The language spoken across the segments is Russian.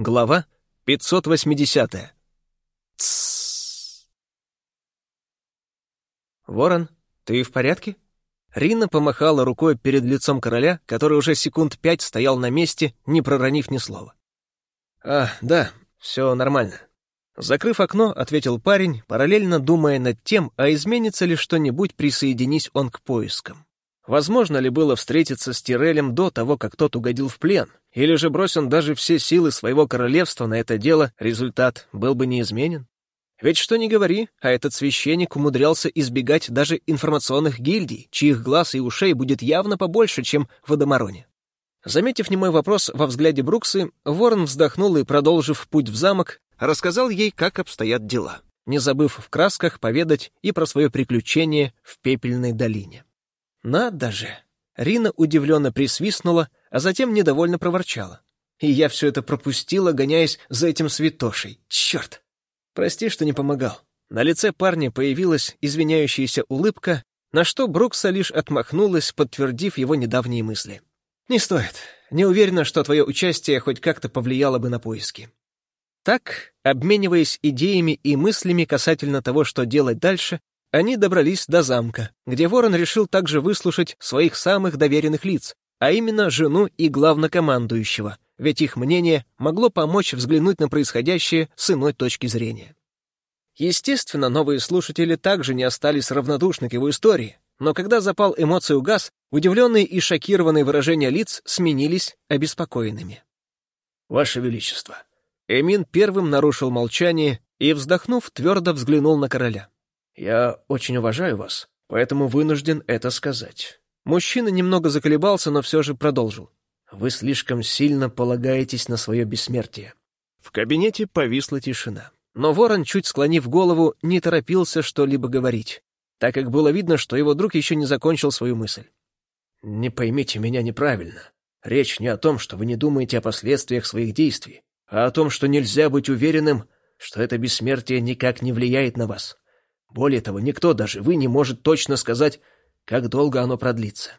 Глава 580. Тссс. «Ворон, ты в порядке?» Рина помахала рукой перед лицом короля, который уже секунд пять стоял на месте, не проронив ни слова. «А, да, все нормально». Закрыв окно, ответил парень, параллельно думая над тем, а изменится ли что-нибудь, присоединись он к поискам. Возможно ли было встретиться с Тирелем до того, как тот угодил в плен? Или же брось он даже все силы своего королевства на это дело, результат был бы неизменен? Ведь что ни говори, а этот священник умудрялся избегать даже информационных гильдий, чьих глаз и ушей будет явно побольше, чем в Адамароне. Заметив немой вопрос во взгляде Бруксы, Ворон вздохнул и, продолжив путь в замок, рассказал ей, как обстоят дела, не забыв в красках поведать и про свое приключение в Пепельной долине. «Надо же!» Рина удивленно присвистнула, а затем недовольно проворчала. «И я все это пропустила, гоняясь за этим святошей. Черт!» «Прости, что не помогал». На лице парня появилась извиняющаяся улыбка, на что Брукса лишь отмахнулась, подтвердив его недавние мысли. «Не стоит. Не уверена, что твое участие хоть как-то повлияло бы на поиски». Так, обмениваясь идеями и мыслями касательно того, что делать дальше, они добрались до замка, где Ворон решил также выслушать своих самых доверенных лиц, а именно жену и главнокомандующего, ведь их мнение могло помочь взглянуть на происходящее с иной точки зрения. Естественно, новые слушатели также не остались равнодушны к его истории, но когда запал эмоций угас, удивленные и шокированные выражения лиц сменились обеспокоенными. «Ваше Величество!» Эмин первым нарушил молчание и, вздохнув, твердо взглянул на короля. Я очень уважаю вас, поэтому вынужден это сказать. Мужчина немного заколебался, но все же продолжил. Вы слишком сильно полагаетесь на свое бессмертие. В кабинете повисла тишина. Но ворон, чуть склонив голову, не торопился что-либо говорить, так как было видно, что его друг еще не закончил свою мысль. «Не поймите меня неправильно. Речь не о том, что вы не думаете о последствиях своих действий, а о том, что нельзя быть уверенным, что это бессмертие никак не влияет на вас. Более того, никто, даже вы, не может точно сказать, как долго оно продлится.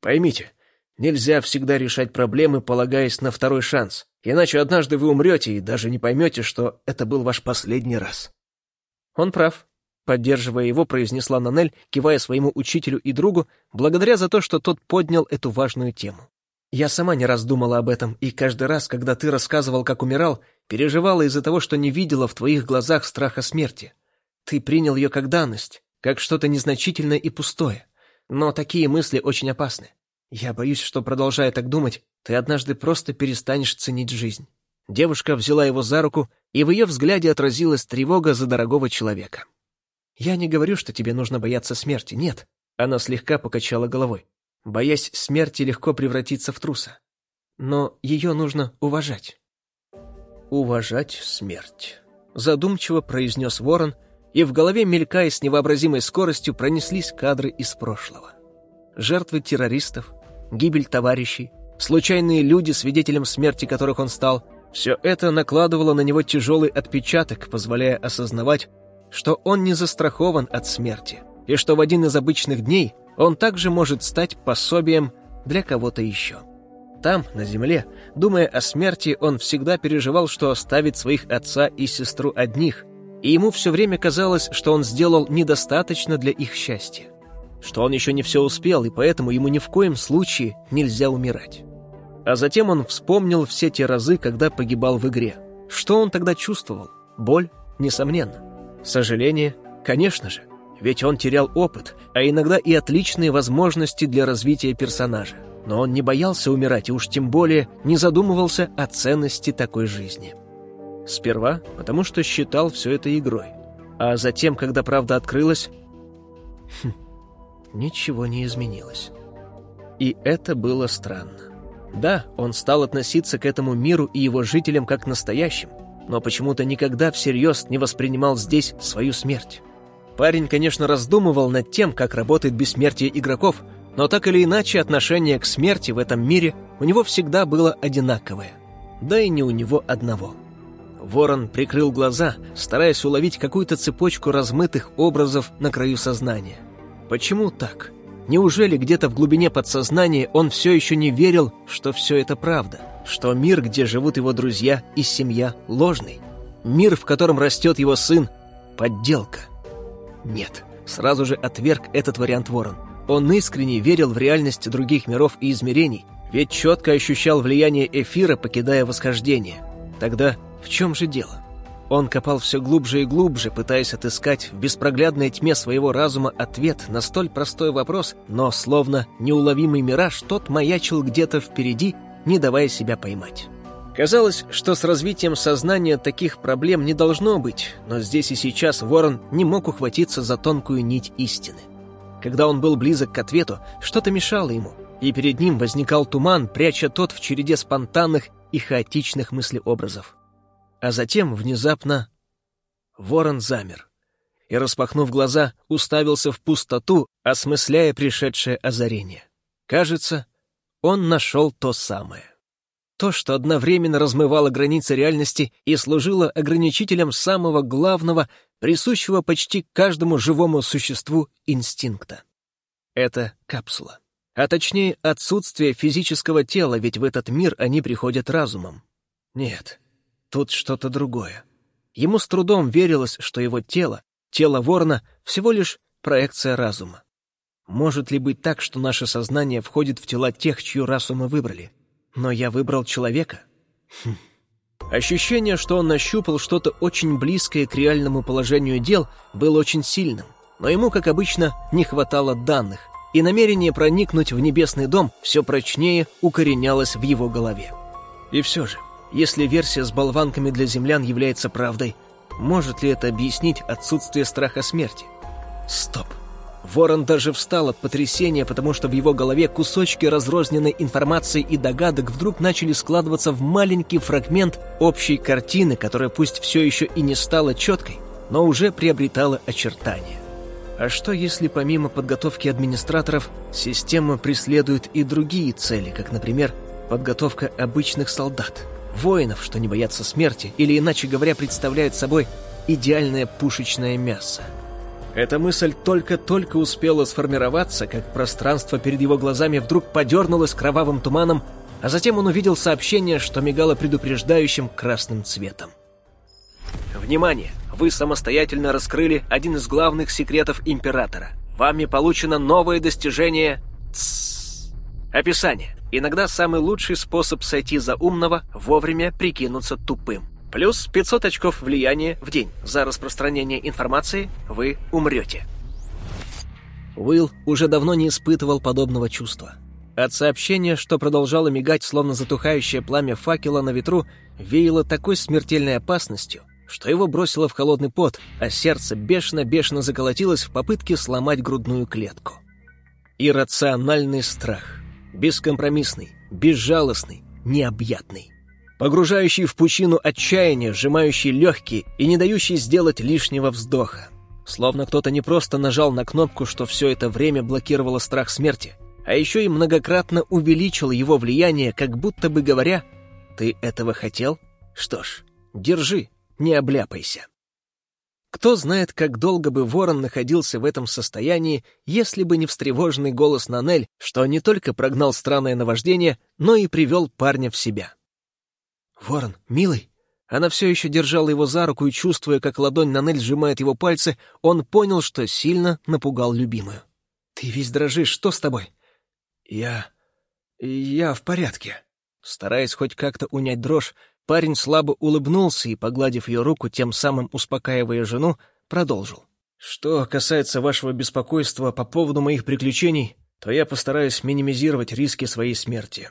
Поймите, нельзя всегда решать проблемы, полагаясь на второй шанс, иначе однажды вы умрете и даже не поймете, что это был ваш последний раз. Он прав. Поддерживая его, произнесла Нанель, кивая своему учителю и другу, благодаря за то, что тот поднял эту важную тему. Я сама не раз думала об этом, и каждый раз, когда ты рассказывал, как умирал, переживала из-за того, что не видела в твоих глазах страха смерти. Ты принял ее как данность, как что-то незначительное и пустое. Но такие мысли очень опасны. Я боюсь, что, продолжая так думать, ты однажды просто перестанешь ценить жизнь». Девушка взяла его за руку, и в ее взгляде отразилась тревога за дорогого человека. «Я не говорю, что тебе нужно бояться смерти, нет». Она слегка покачала головой. Боясь смерти, легко превратиться в труса. Но ее нужно уважать. «Уважать смерть», — задумчиво произнес ворон, — и в голове, мелькая с невообразимой скоростью, пронеслись кадры из прошлого. Жертвы террористов, гибель товарищей, случайные люди, свидетелем смерти которых он стал — все это накладывало на него тяжелый отпечаток, позволяя осознавать, что он не застрахован от смерти, и что в один из обычных дней он также может стать пособием для кого-то еще. Там, на земле, думая о смерти, он всегда переживал, что оставит своих отца и сестру одних, и ему все время казалось, что он сделал недостаточно для их счастья, что он еще не все успел, и поэтому ему ни в коем случае нельзя умирать. А затем он вспомнил все те разы, когда погибал в игре. Что он тогда чувствовал? Боль? Несомненно. Сожаление? Конечно же. Ведь он терял опыт, а иногда и отличные возможности для развития персонажа. Но он не боялся умирать и уж тем более не задумывался о ценности такой жизни. Сперва, потому что считал все это игрой. А затем, когда правда открылась, хм, ничего не изменилось. И это было странно. Да, он стал относиться к этому миру и его жителям как настоящим, но почему-то никогда всерьез не воспринимал здесь свою смерть. Парень, конечно, раздумывал над тем, как работает бессмертие игроков, но так или иначе отношение к смерти в этом мире у него всегда было одинаковое. Да и не у него одного. Ворон прикрыл глаза, стараясь уловить какую-то цепочку размытых образов на краю сознания. Почему так? Неужели где-то в глубине подсознания он все еще не верил, что все это правда? что мир, где живут его друзья и семья, ложный. Мир, в котором растет его сын, — подделка. Нет, сразу же отверг этот вариант Ворон. Он искренне верил в реальность других миров и измерений, ведь четко ощущал влияние эфира, покидая восхождение. Тогда в чем же дело? Он копал все глубже и глубже, пытаясь отыскать в беспроглядной тьме своего разума ответ на столь простой вопрос, но словно неуловимый мираж, тот маячил где-то впереди, не давая себя поймать. Казалось, что с развитием сознания таких проблем не должно быть, но здесь и сейчас Ворон не мог ухватиться за тонкую нить истины. Когда он был близок к ответу, что-то мешало ему, и перед ним возникал туман, пряча тот в череде спонтанных и хаотичных мыслеобразов. А затем, внезапно, ворон замер и, распахнув глаза, уставился в пустоту, осмысляя пришедшее озарение. Кажется, он нашел то самое. То, что одновременно размывало границы реальности и служило ограничителем самого главного, присущего почти каждому живому существу инстинкта. Это капсула. А точнее, отсутствие физического тела, ведь в этот мир они приходят разумом. Нет, Тут что-то другое. Ему с трудом верилось, что его тело, тело ворона, всего лишь проекция разума. Может ли быть так, что наше сознание входит в тела тех, чью расу мы выбрали? Но я выбрал человека? Хм. Ощущение, что он нащупал что-то очень близкое к реальному положению дел, было очень сильным. Но ему, как обычно, не хватало данных, и намерение проникнуть в небесный дом все прочнее укоренялось в его голове. И все же, если версия с болванками для землян является правдой, может ли это объяснить отсутствие страха смерти? Стоп. Ворон даже встал от потрясения, потому что в его голове кусочки разрозненной информации и догадок вдруг начали складываться в маленький фрагмент общей картины, которая пусть все еще и не стала четкой, но уже приобретала очертания. А что если помимо подготовки администраторов система преследует и другие цели, как, например, подготовка обычных солдат? Воинов, что не боятся смерти, или, иначе говоря, представляют собой идеальное пушечное мясо. Эта мысль только-только успела сформироваться, как пространство перед его глазами вдруг подернулось кровавым туманом, а затем он увидел сообщение, что мигало предупреждающим красным цветом. Внимание! Вы самостоятельно раскрыли один из главных секретов Императора. Вами получено новое достижение... Тссс. Описание. Иногда самый лучший способ сойти за умного — вовремя прикинуться тупым. Плюс 500 очков влияния в день. За распространение информации вы умрете. Уилл уже давно не испытывал подобного чувства. От сообщения, что продолжало мигать, словно затухающее пламя факела на ветру, веяло такой смертельной опасностью, что его бросило в холодный пот, а сердце бешено-бешено заколотилось в попытке сломать грудную клетку. Иррациональный страх — бескомпромиссный, безжалостный, необъятный. Погружающий в пучину отчаяния, сжимающий легкие и не дающий сделать лишнего вздоха. Словно кто-то не просто нажал на кнопку, что все это время блокировало страх смерти, а еще и многократно увеличил его влияние, как будто бы говоря «Ты этого хотел? Что ж, держи, не обляпайся». Кто знает, как долго бы ворон находился в этом состоянии, если бы не встревоженный голос Нанель, что не только прогнал странное наваждение, но и привел парня в себя. «Ворон, милый!» Она все еще держала его за руку, и, чувствуя, как ладонь Нанель сжимает его пальцы, он понял, что сильно напугал любимую. «Ты весь дрожишь, что с тобой?» «Я... я в порядке». Стараясь хоть как-то унять дрожь, Парень слабо улыбнулся и, погладив ее руку, тем самым успокаивая жену, продолжил. «Что касается вашего беспокойства по поводу моих приключений, то я постараюсь минимизировать риски своей смерти».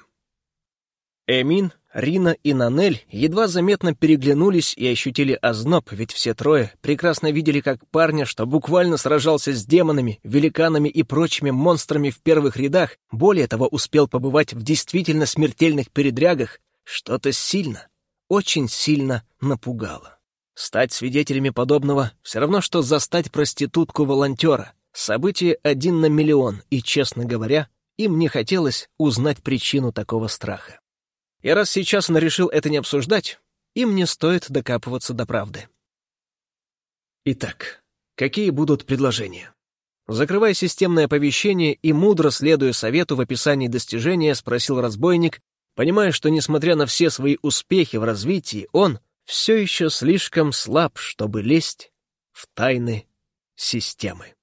Эмин, Рина и Нанель едва заметно переглянулись и ощутили озноб, ведь все трое прекрасно видели, как парня, что буквально сражался с демонами, великанами и прочими монстрами в первых рядах, более того, успел побывать в действительно смертельных передрягах, что-то сильно, очень сильно напугало. Стать свидетелями подобного — все равно, что застать проститутку-волонтера. Событие один на миллион, и, честно говоря, им не хотелось узнать причину такого страха. И раз сейчас он решил это не обсуждать, им не стоит докапываться до правды. Итак, какие будут предложения? Закрывая системное оповещение и мудро следуя совету в описании достижения, спросил разбойник, понимая, что, несмотря на все свои успехи в развитии, он все еще слишком слаб, чтобы лезть в тайны системы.